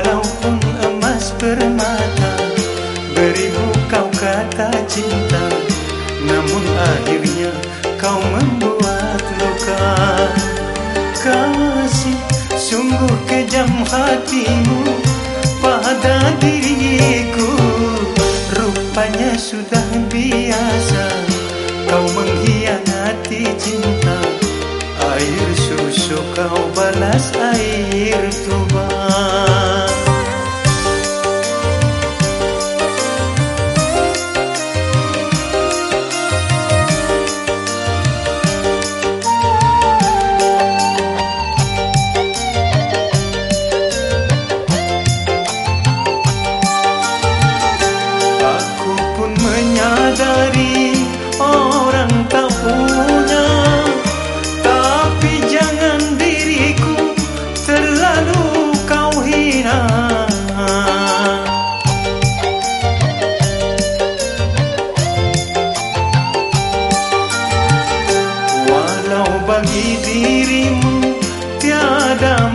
Walaupun emas bermata beribu kau kata cinta. Bagi dirimu tiada